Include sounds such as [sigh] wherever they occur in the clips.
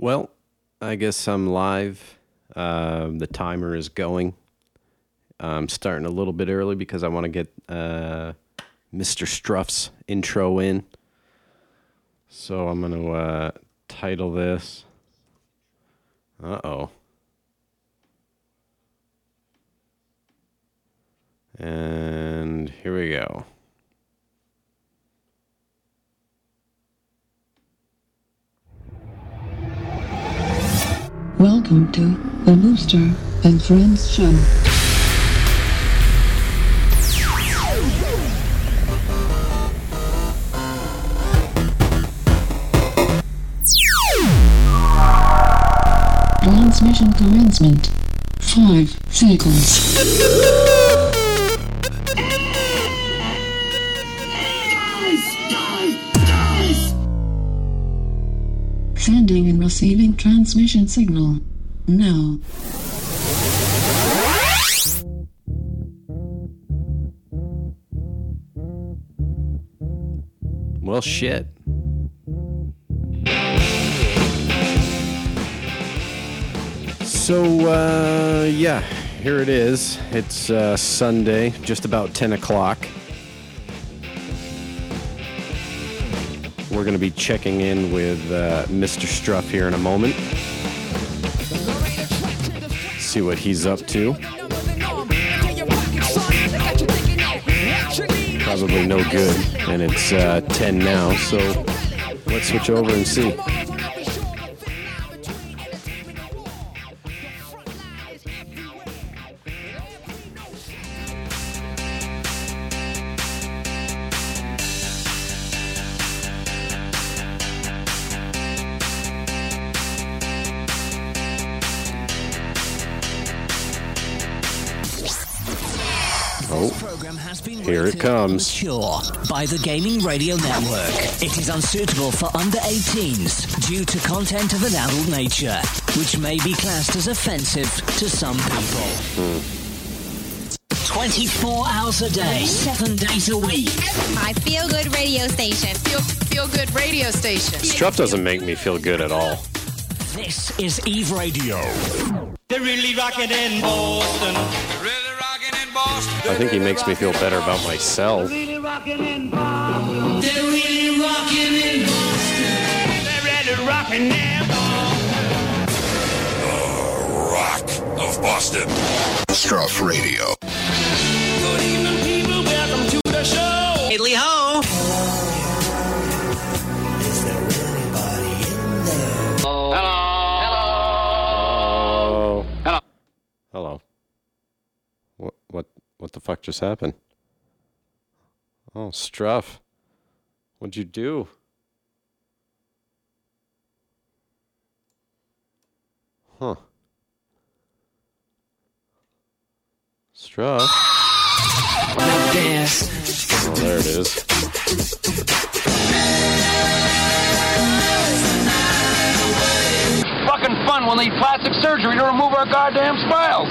Well, I guess I'm live. Uh, the timer is going. I'm starting a little bit early because I want to get uh, Mr. Struff's intro in. So I'm going to uh, title this. Uh oh. And here we go. Welcome to the Booster and Friends Show. Transmission commencement. Five seconds. Sending and receiving transmission signal. No. Well, shit. So, uh, yeah, here it is. It's uh, Sunday, just about 10 o'clock. We're going to be checking in with uh, Mr. Struff here in a moment. See what he's up to. Probably no good, and it's uh, 10 now, so let's switch over and see. Comes. Mature by the Gaming Radio Network. It is unsuitable for under 18s due to content of an adult nature, which may be classed as offensive to some people. 24 hours a day, 7 days a week. My feel good radio station. Feel feel good radio station. Struff doesn't make me feel good at all. This is Eve Radio. They're really rocking in Boston. Really rocking in Boston. I think he makes me feel better about myself. Really rocking in Boston. They're really rocking in Boston. They're really rocking in Rock of Boston. Struff Radio. Good evening, people. Welcome to the show. Italy ho! What the fuck just happened? Oh, Struff. What'd you do? Huh. Struff. Oh, there it is. fucking fun they need plastic surgery to remove our goddamn smiles.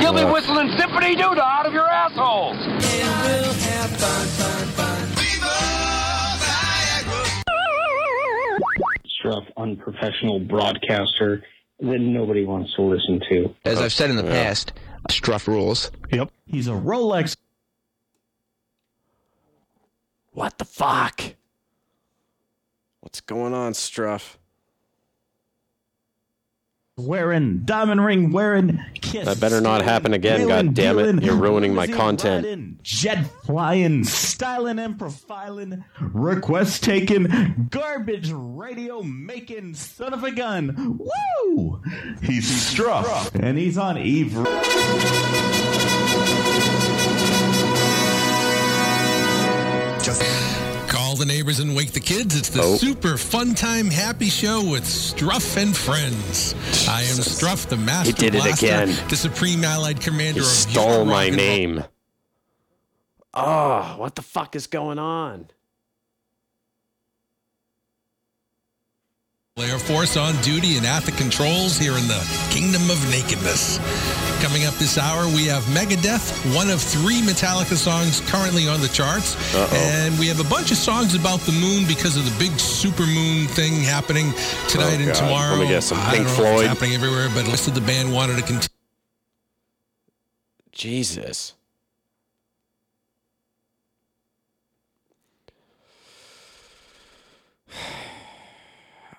You'll be whistling Symphony Doodah out of your assholes. rough, unprofessional broadcaster that nobody wants to listen to. As I've said in the Yeah. past, Struff rules. Yep. He's a Rolex What the fuck? What's going on, Struff? Wearing, diamond ring wearing, kiss. That better not happen again, wheeling, God damn it. You're ruining my content. riding, jet flying, styling and profiling, request taking, garbage radio making, son of a gun. Woo! He's struck, and he's on Eve. Call the neighbors and wake the kids. It's the Oh. super fun time happy show with Struff and friends. I am Struff, the master did it blaster, again. the supreme allied commander He of stole my name. Oh, what the fuck is going on? Air Force on duty and at the controls here in the Kingdom of Nakedness. Coming up this hour, we have Megadeth, one of three Metallica songs currently on the charts. Uh-oh. And we have a bunch of songs about the moon because of the big super moon thing happening tonight Oh, and God. tomorrow. Let me guess, some I Pink don't know if Floyd? It's happening everywhere, but most of the band wanted to continue. Jesus.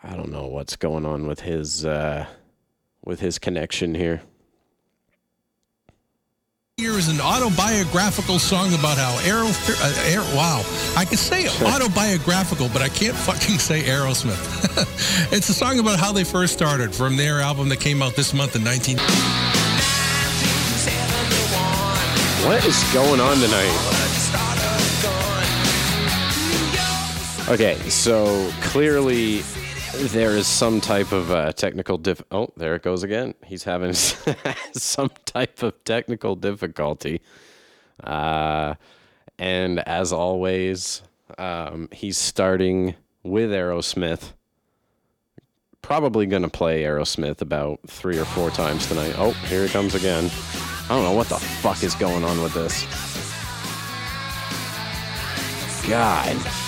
I don't know what's going on with his uh with his connection here. Here is an autobiographical song about how Aero, uh, Air, wow, I can say autobiographical, but I can't fucking say Aerosmith. [laughs] it's a song about how they first started from their album that came out this month in 19. What is going on tonight? Okay, so clearly there is some type of uh, technical diff. Oh, there it goes again. He's having [laughs] some type of technical difficulty. Uh, and as always, um, he's starting with Aerosmith. Probably going to play Aerosmith about three or four times tonight. Oh, here he comes again. I don't know what the fuck is going on with this. God.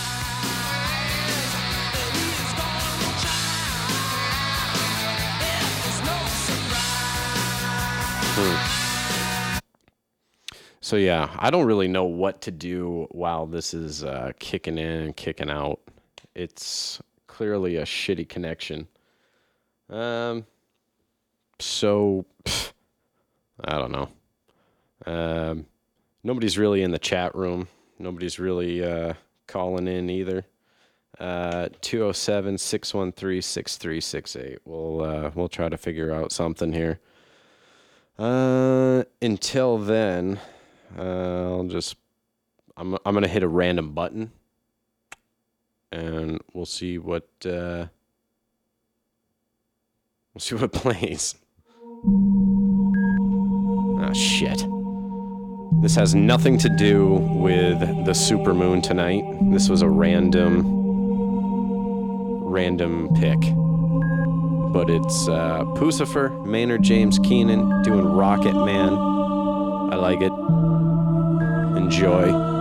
Hmm. So yeah, I don't really know what to do while this is uh, kicking in and kicking out. It's clearly a shitty connection. Um. So, pff, I don't know. Um, nobody's really in the chat room. Nobody's really uh, calling in either. Uh, 207 613 6368. We'll, uh, we'll try to figure out something here. Uh, until then, uh, I'll just, I'm, I'm to hit a random button and we'll see what, uh, we'll see what [laughs] plays. Ah, shit. This has nothing to do with the supermoon tonight. This was a random, random pick. But it's uh, Puscifer, Maynard James Keenan doing Rocket Man. I like it. Enjoy.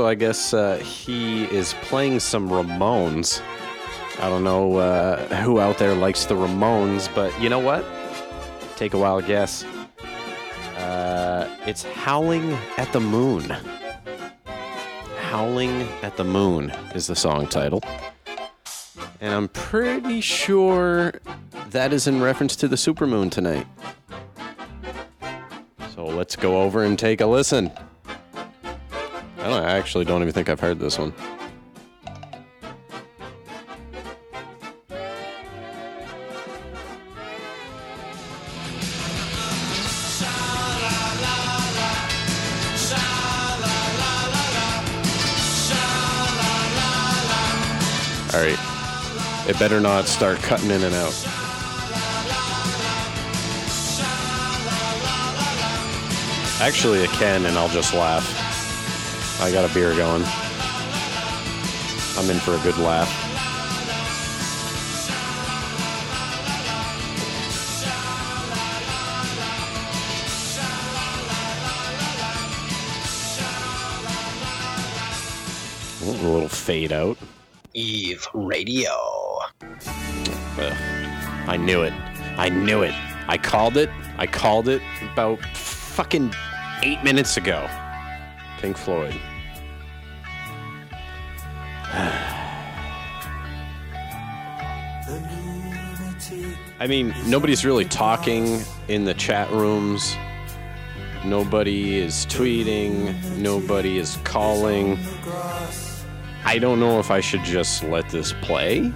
So I guess uh, he is playing some Ramones. I don't know uh, who out there likes the Ramones, but you know what? Take a wild guess. Uh, it's Howling at the Moon. Howling at the Moon is the song title. And I'm pretty sure that is in reference to the supermoon tonight. So let's go over and take a listen. I, don't, I actually don't even think I've heard this one. All right. It better not start cutting in and out. Actually, it can, and I'll just laugh. I got a beer going. I'm in for a good laugh. A little fade out. Eve Radio. Ugh. I knew it. I knew it. I called it. I called it about fucking eight minutes ago. Pink Floyd. I mean, nobody's really talking in the chat rooms. Nobody is tweeting. Nobody is calling. I don't know if I should just let this play.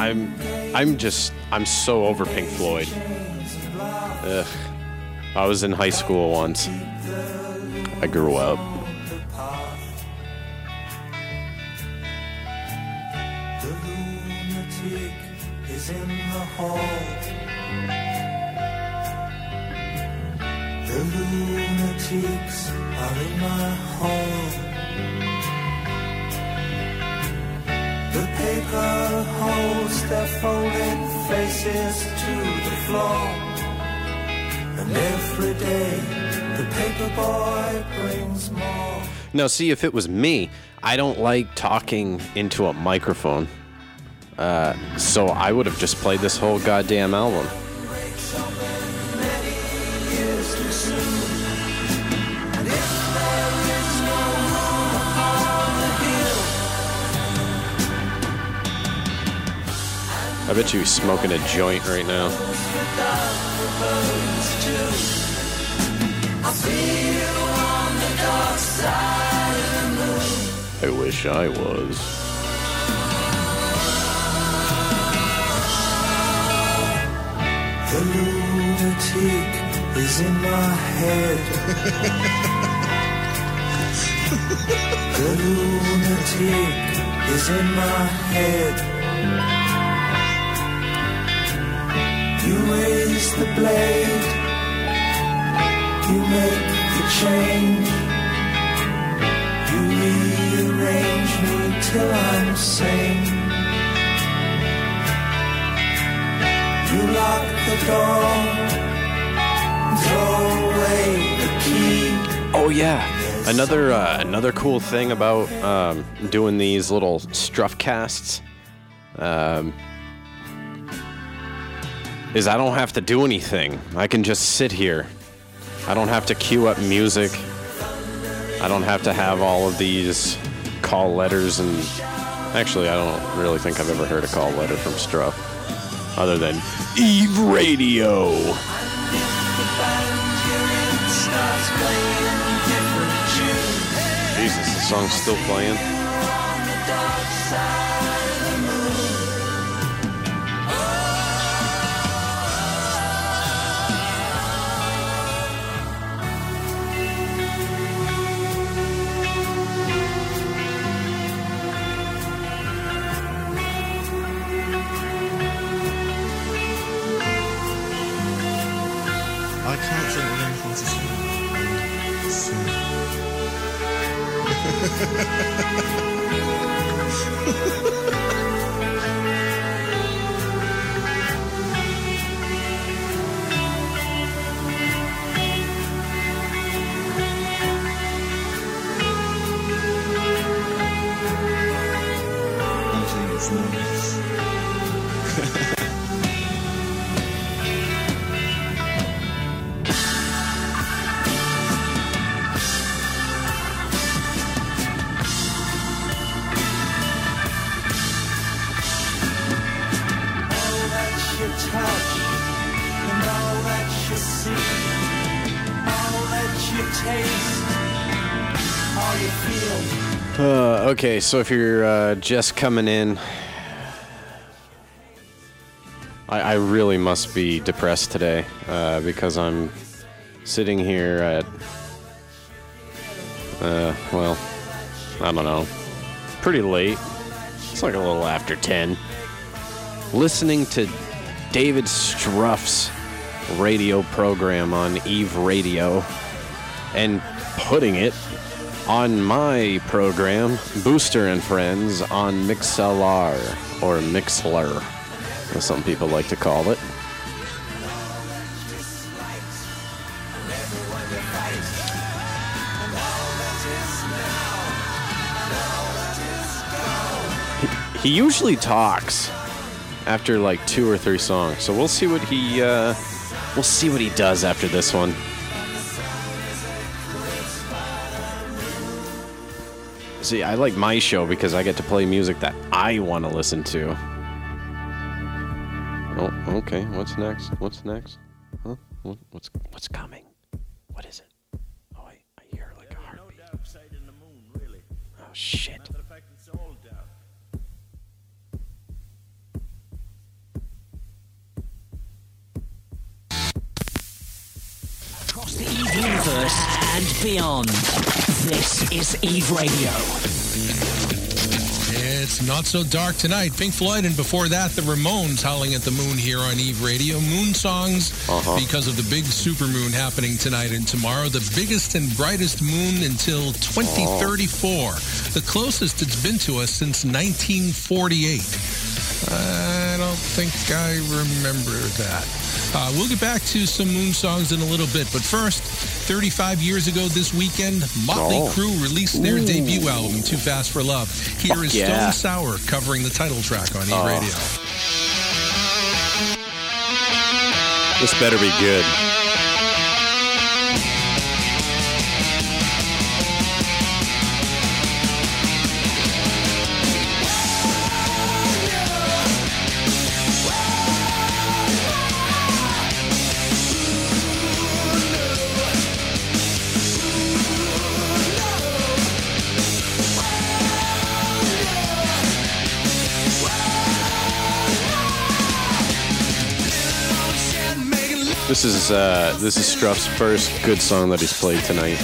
I'm I'm just I'm so over Pink Floyd. Ugh. I was in high school once. I grew up. Hall. The lunatics are in my hall. The paper holds their folded faces to the floor. And every day the paper boy brings more. Now, see, if it was me, I don't like talking into a microphone. Uh, so I would have just played this whole goddamn album. I bet you he's smoking a joint right now. I wish I was. The lunatic is in my head. the lunatic is in my head. You raise the blade, you make the change. You rearrange me till I'm sane. You lock the door, throw away the key. Oh yeah. Another uh, another cool thing about um, doing these little struff casts um, is I don't have to do anything. I can just sit here. I don't have to queue up music. I don't have to have all of these call letters and actually I don't really think I've ever heard a call letter from Struff other than Eve Radio. Jesus, the song's still playing. Okay, so if you're uh, just coming in, I, I really must be depressed today uh, because I'm sitting here at, uh, well, I don't know, pretty late. It's like a little after 10. Listening to David Struff's radio program on Eve Radio and putting it on my program, Booster and Friends, on Mixlr, or Mixler, as some people like to call it. He, usually talks after like two or three songs, so we'll see what he uh, we'll see what he does after this one. See, I like my show because I get to play music that I want to listen to. Oh, okay. What's next? What's next? Huh? What, what's what's coming? What is it? Oh, I, I hear like a heartbeat. Oh shit! Across the universe and beyond. This is Eve Radio. It's not so dark tonight. Pink Floyd, and before that, the Ramones howling at the moon here on Eve Radio. Moon songs Uh-huh. because of the big supermoon happening tonight and tomorrow. The biggest and brightest moon until 2034. The closest it's been to us since 1948. I don't think I remember that. Uh, we'll get back to some Moon songs in a little bit, but first, 35 years ago this weekend, Motley Oh. Crue released their Ooh. debut album, Too Fast for Love. Here Fuck is yeah. Stone Sour covering the title track on E Oh. Radio. This better be good. This is uh, this is Struff's first good song that he's played tonight.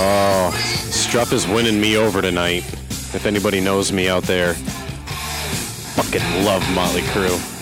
Oh, Struff is winning me over tonight. If anybody knows me out there, fucking love Motley Crue.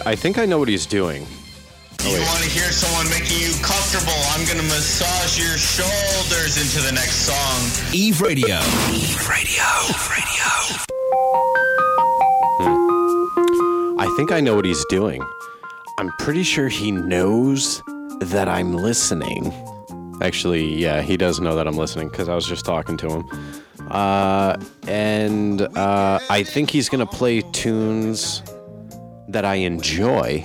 See, I think I know what he's doing. You want to hear someone making you comfortable? I'm going to massage your shoulders into the next song. Eve Radio. Eve Radio. Eve Radio. I think I know what he's doing. I'm pretty sure he knows that I'm listening. Actually, yeah, he does know that I'm listening because I was just talking to him. Uh, and uh, I think he's going to play tunes that I enjoy.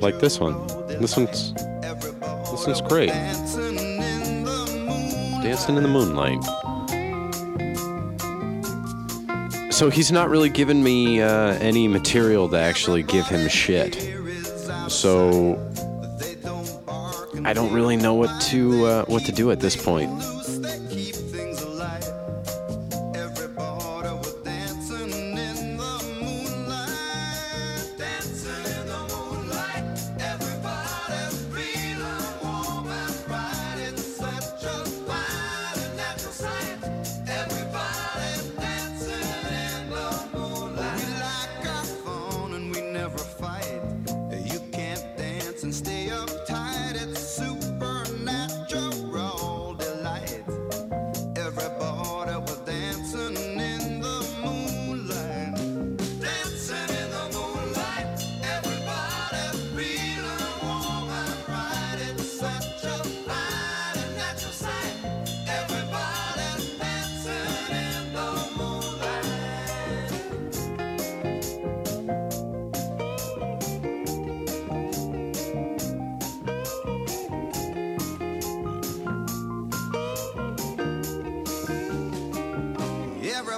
Like this one. This one's this one's great. Dancing in the moonlight. So he's not really given me uh, any material to actually give him shit. So I don't really know what to uh, what to do at this point.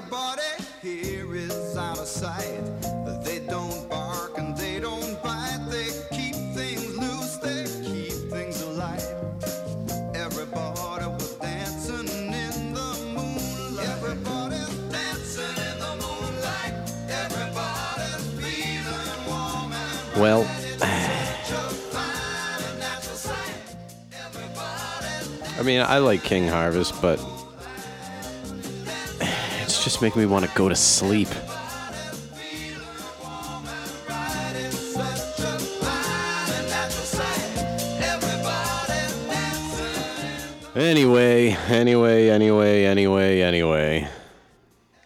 Everybody here is out of sight. They don't bark and they don't bite. They keep things loose, they keep things alive. Everybody was dancing in the moonlight. Everybody's dancing in the moonlight. Everybody's feeling warm and Well, I mean, I like King Harvest, but just making me want to go to sleep. Anyway, anyway, anyway, anyway, anyway.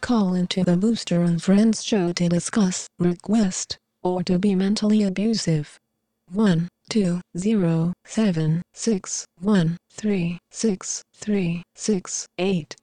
Call into the Booster and Friends show to discuss, request, or to be mentally abusive. 1 2 0 7 6 1 3 6 3 6 8.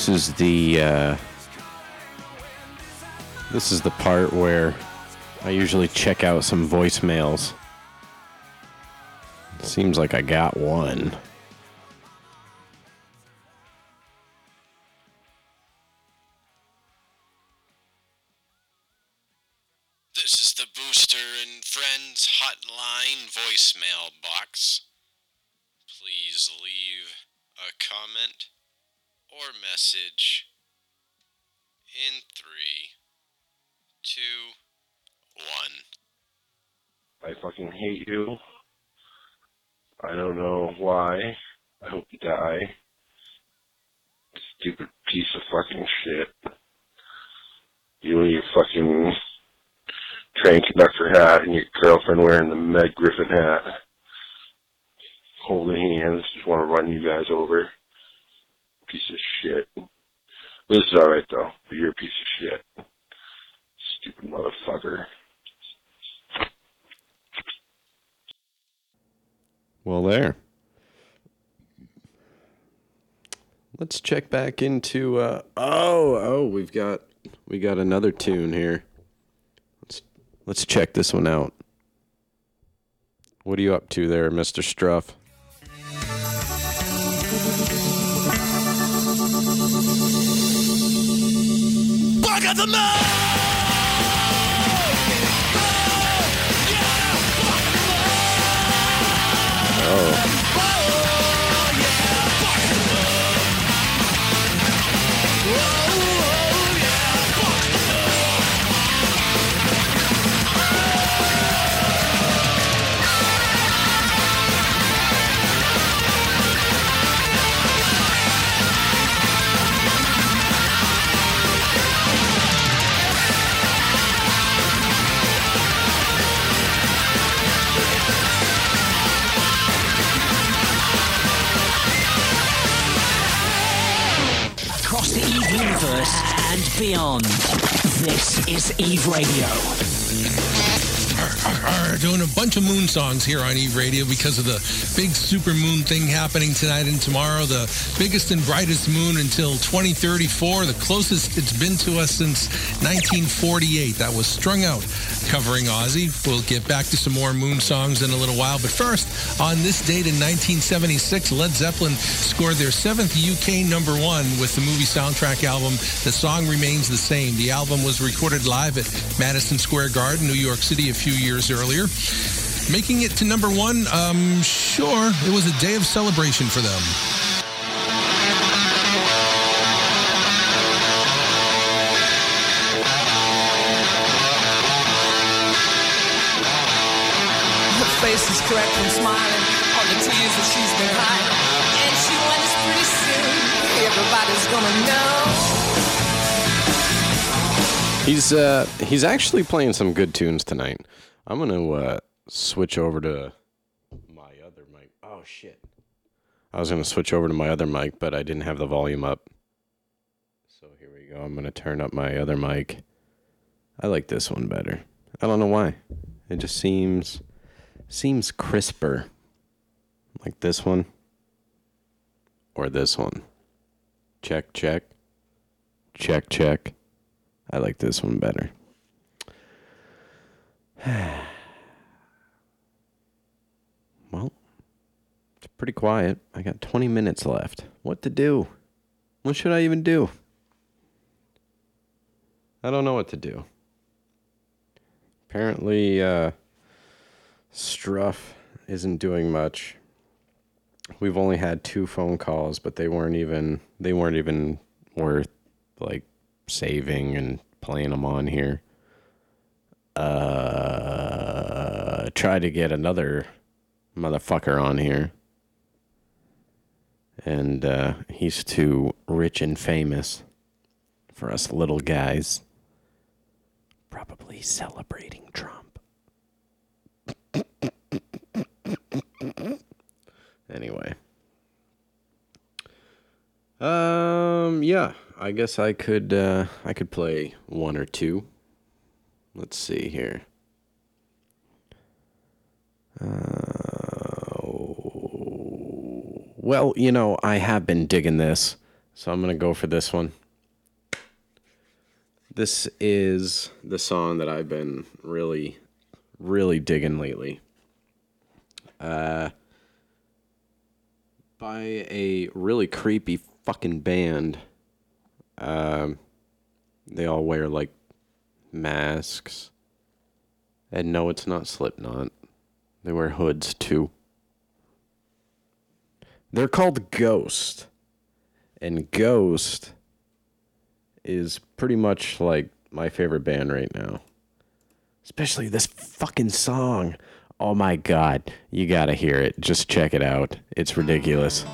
This is the uh, this is the part where I usually check out some voicemails. Seems like I got one. This is the Booster and Friends Hotline voicemail box. Please leave a comment or message in three, two, one. I fucking hate you. I don't know why. I hope you die. Stupid piece of fucking shit. You and your fucking train conductor hat and your girlfriend wearing the Meg Griffin hat. Holding hands, just want to run you guys over. Piece of shit. This is alright though, but you're a piece of shit. Stupid motherfucker. Well, there. Let's check back into. Uh, oh, oh, we've got we got another tune here. Let's let's check this one out. What are you up to there, Mister Struff? The man! Oh, beyond. This is Eve Radio. Are doing a bunch of moon songs here on Eve Radio because of the big super moon thing happening tonight and tomorrow. The biggest and brightest moon until 2034, the closest it's been to us since 1948. That was strung out covering Ozzy. We'll get back to some more moon songs in a little while. But first, on this date in 1976, Led Zeppelin scored their seventh UK number one with the movie soundtrack album. The song remains the same. The album was recorded live at Madison Square Garden, New York City, a few years earlier. Making it to number one, um, sure, it was a day of celebration for them. Her face is cracked from smiling, all the tears that she's been hiding. And she wonders pretty soon, everybody's gonna know. he's uh he's actually playing some good tunes tonight. I'm gonna uh, switch over to my other mic. Oh shit! I was gonna switch over to my other mic, but I didn't have the volume up. So here we go. I'm gonna turn up my other mic. I like this one better. I don't know why. It just seems seems crisper. Like this one or this one. Check, check. Check, check. I like this one better. [sighs] well, it's pretty quiet. I got 20 minutes left. What to do? What should I even do? I don't know what to do. Apparently, uh, Struff isn't doing much. We've only had two phone calls, but they weren't even they weren't even worth like saving and playing them on here. Uh, try to get another motherfucker on here, and uh, he's too rich and famous for us little guys. Probably celebrating Trump. [laughs] anyway. Um, yeah, I guess I could. Uh, I could play one or two. Let's see here. Uh, well, you know, I have been digging this, so I'm gonna go for this one. This is the song that I've been really, really digging lately. Uh, by a really creepy fucking band. Um, they all wear like masks. And no, it's not Slipknot. They wear hoods too. They're called Ghost. And Ghost is pretty much like my favorite band right now. Especially this fucking song. Oh my god, you gotta hear it. Just check it out. It's ridiculous.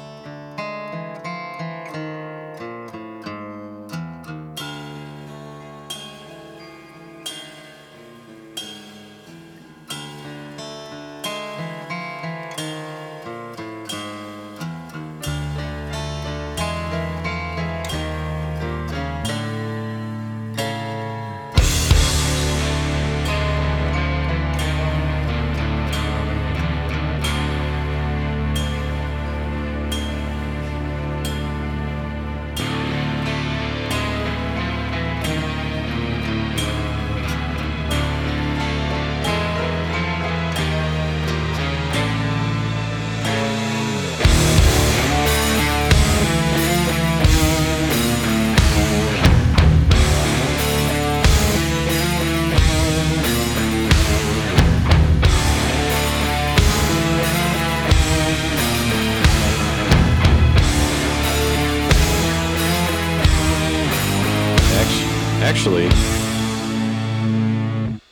Actually,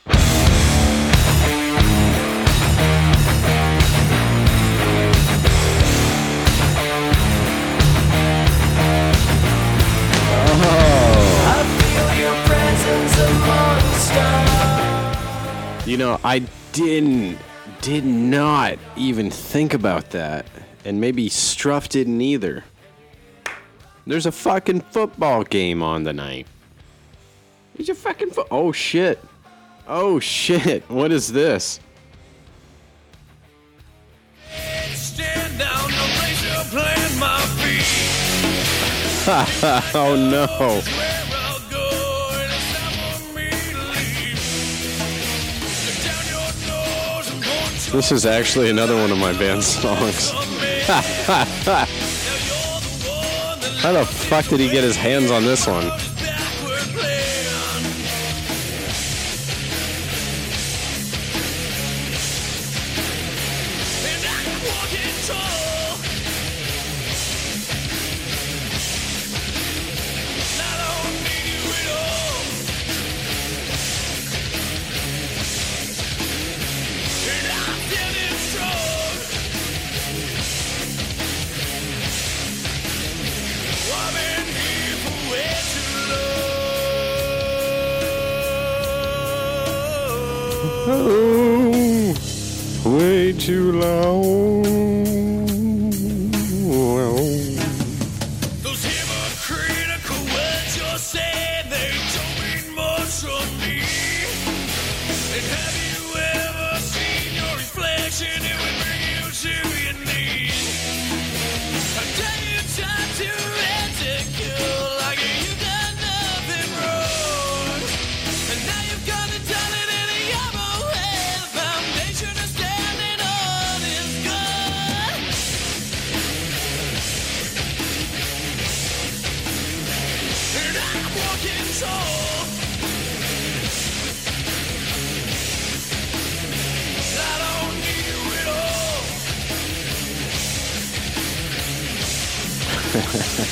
oh. you know, I didn't, did not even think about that. And maybe Struff didn't either. There's a fucking football game on tonight. There's a fucking fo- Oh shit. Oh shit. What is this? Stand down, no place to plant my feet. [laughs] oh no. This is actually another one of my band songs. [laughs] How the fuck did he get his hands on this one? Too long.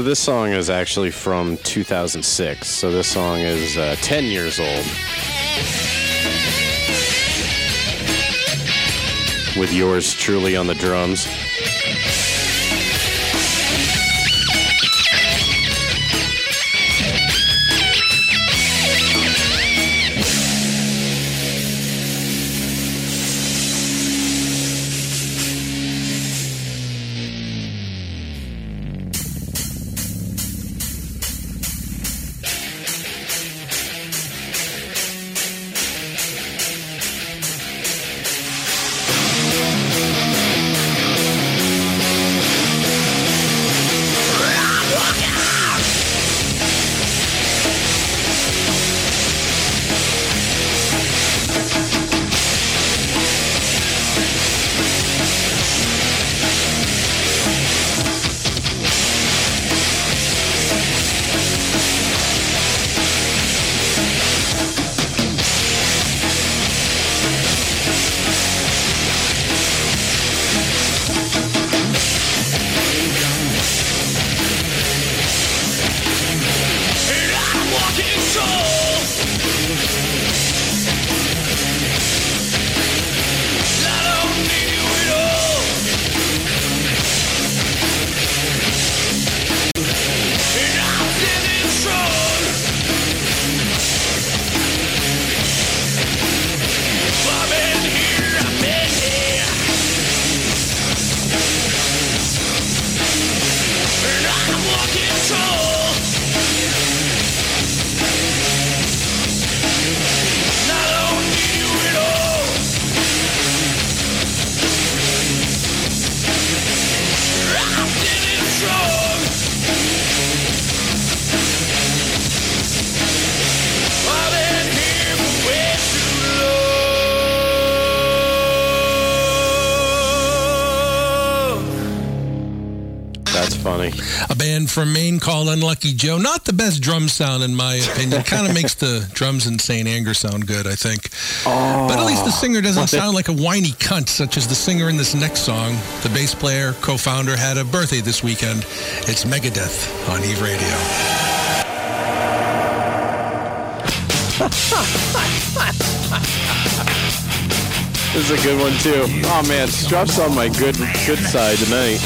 So this song is actually from 2006. So this song is uh, 10 years old. With yours truly on the drums. From Maine called Unlucky Joe. Not the best drum sound, in my opinion. kind of [laughs] makes the drums in St. Anger sound good, I think. Oh. but at least the singer doesn't sound like a whiny cunt, such as the singer in this next song. The bass player, co-founder, had a birthday this weekend. It's Megadeth on Eve Radio. [laughs] This is a good one too. Oh man, Struff's on my good good side tonight.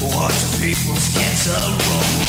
Watch people's cancer roll.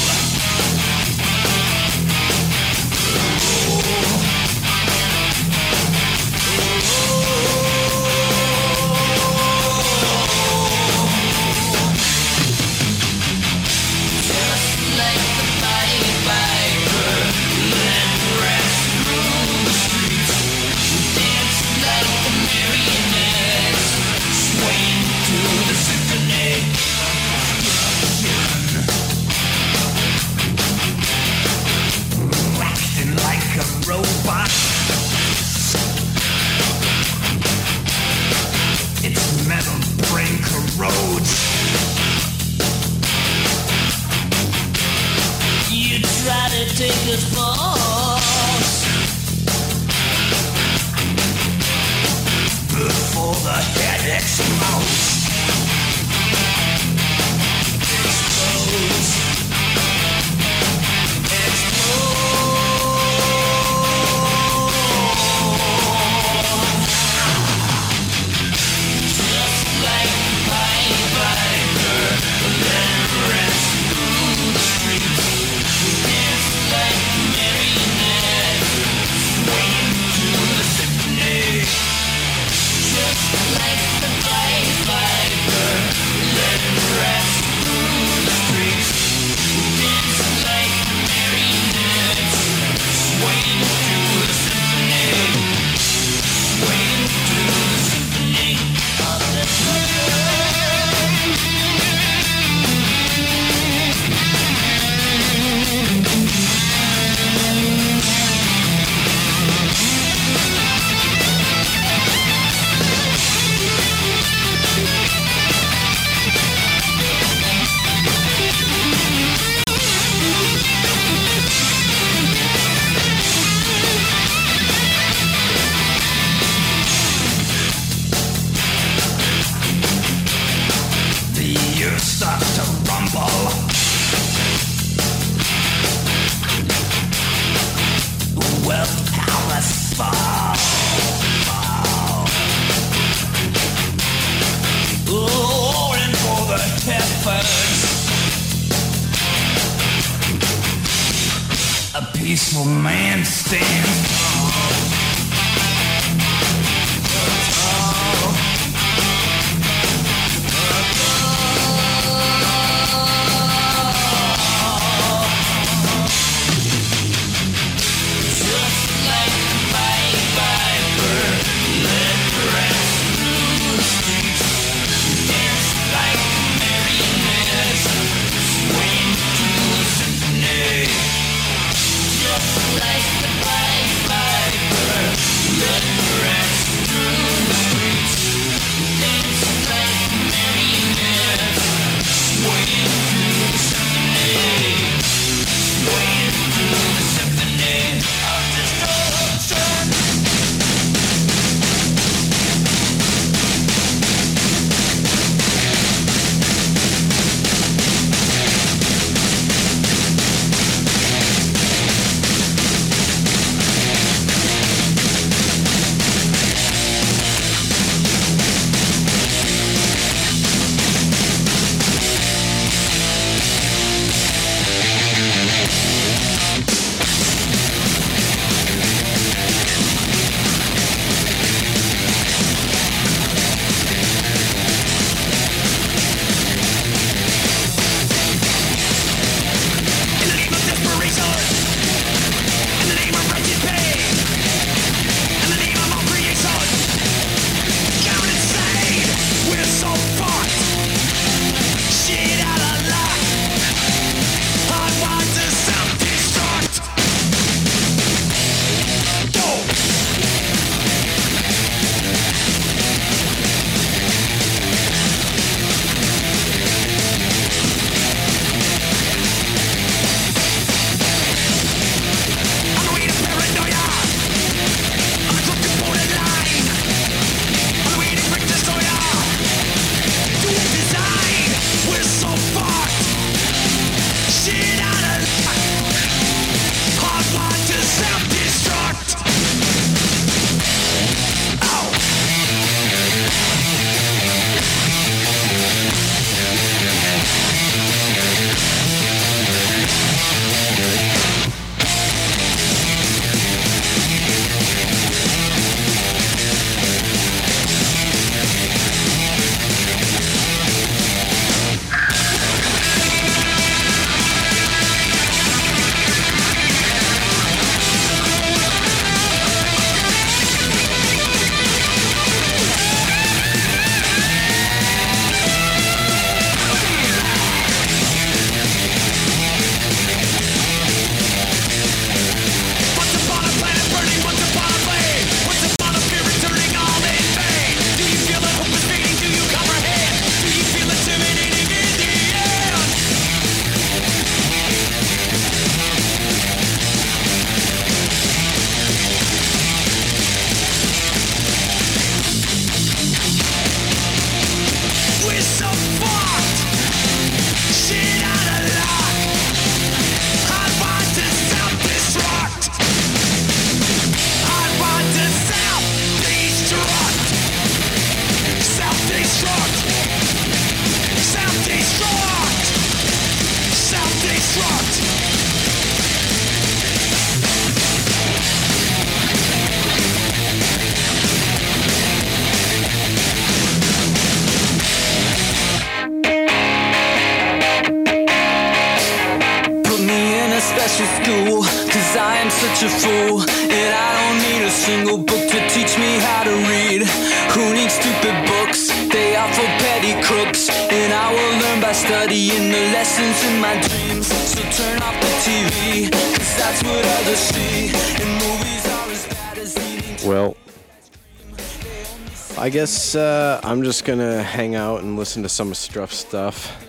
I'm just gonna hang out and listen to some of Struff stuff.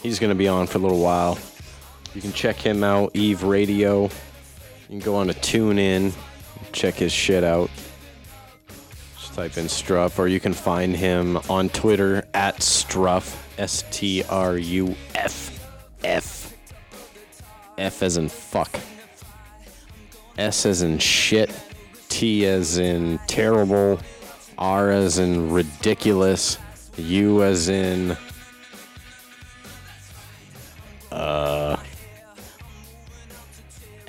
He's gonna be on for a little while. You can check him out, Eve Radio. You can go on to TuneIn, check his shit out. Just type in Struff, or you can find him on Twitter at Struff, S T R U F F. F as in fuck. S as in shit. T as in terrible. R as in ridiculous. U as in. Uh.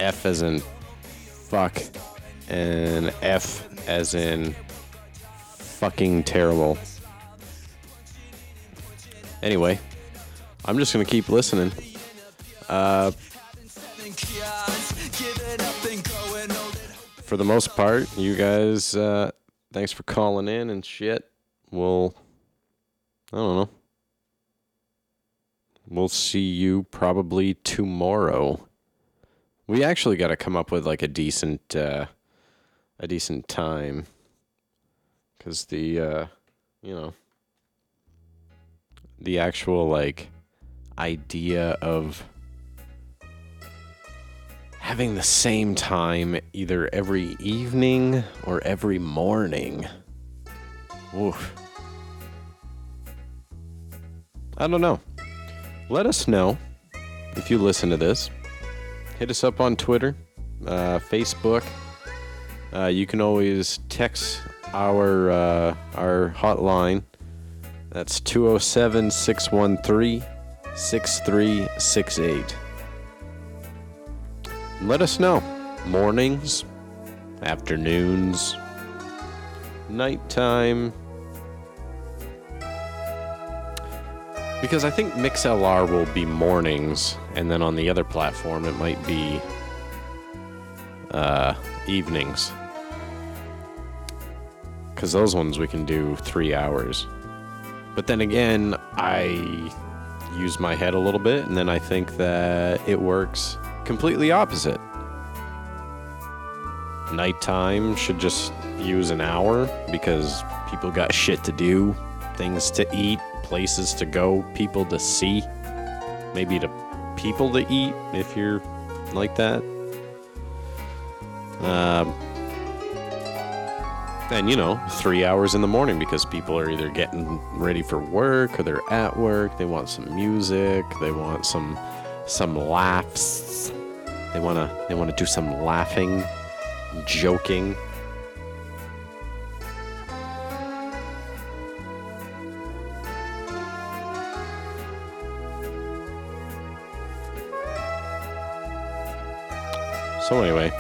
F as in fuck, and F as in fucking terrible. Anyway, I'm just gonna keep listening. Uh, for the most part, you guys, uh, thanks for calling in and shit. We'll, I don't know. We'll see you probably tomorrow. We actually got to come up with like a decent, uh, a decent time, because the, uh, you know, the actual like idea of having the same time either every evening or every morning. Oof. I don't know. Let us know if you listen to this. Hit us up on Twitter, uh, Facebook. Uh, you can always text our uh, our hotline. That's 207 613 6368. Let us know. Mornings, afternoons, nighttime. Because I think MixLR will be mornings, and then on the other platform it might be uh, evenings. Because those ones we can do three hours. But then again, I use my head a little bit, and then I think that it works completely opposite. Nighttime should just use an hour because people got shit to do, things to eat, places to go, people to see, maybe to people to eat if you're like that. Um, and you know, three hours in the morning because people are either getting ready for work or they're at work. They want some music. They want some some laughs. They wanna they wanna do some laughing, joking. So anyway,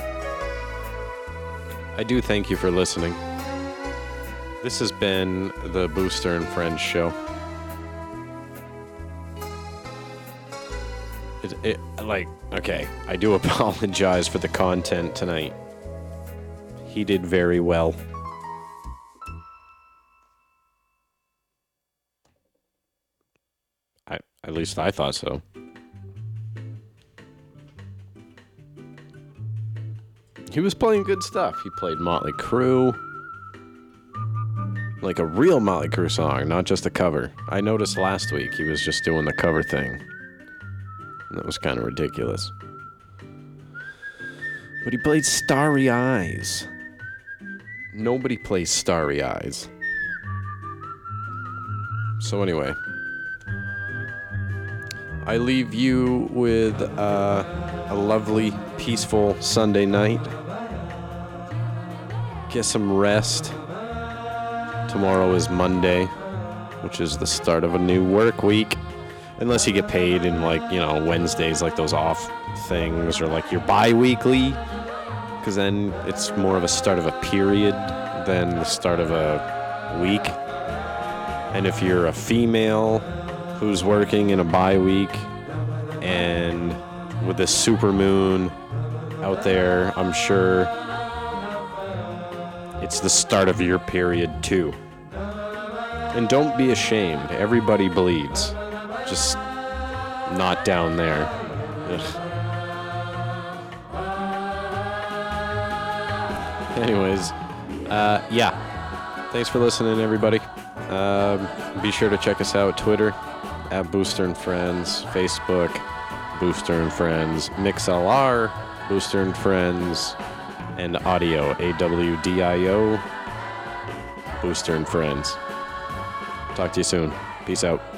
I do thank you for listening. This has been the Booster and Friends show. It, like, okay, I do [laughs] apologize for the content tonight. He did very well. I, at least I thought so. He was playing good stuff. He played Motley Crue. Like a real Motley Crue song, not just a cover. I noticed last week he was just doing the cover thing. That was kind of ridiculous. But he played Starry Eyes. Nobody plays Starry Eyes. So, anyway, I leave you with uh, a lovely, peaceful Sunday night. Get some rest. Tomorrow is Monday, which is the start of a new work week. Unless you get paid in, like, you know, Wednesdays, like those off things, or like your bi weekly, because then it's more of a start of a period than the start of a week. And if you're a female who's working in a bi week and with the super moon out there, I'm sure it's the start of your period too. And don't be ashamed. Everybody bleeds. Just not down there. Ugh. Anyways, uh, yeah. Thanks for listening, everybody. Um, be sure to check us out Twitter at Booster and Friends, Facebook, Booster and Friends, MixLR, Booster and Friends, and Awdio, A-W-D-I-O, Booster and Friends. Talk to you soon. Peace out.